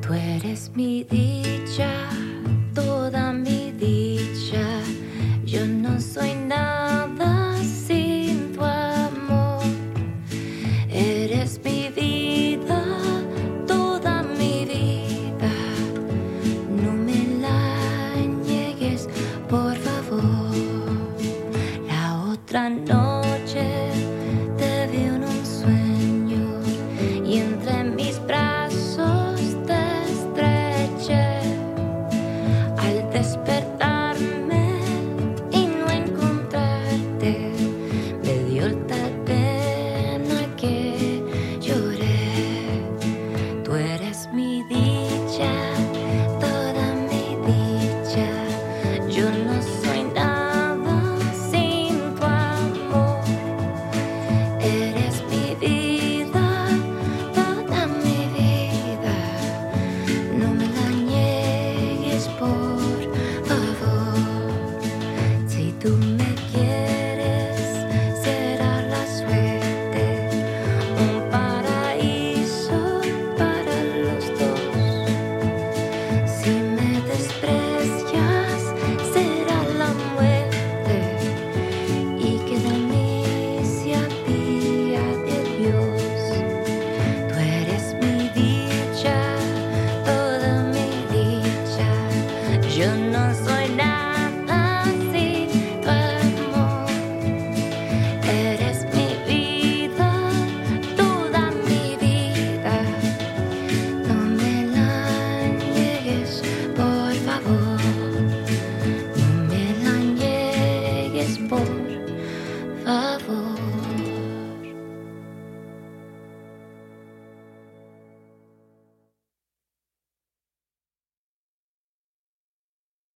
Tú eres mi dicha, toda mi dicha. Yo no soy nada. otra noche te vi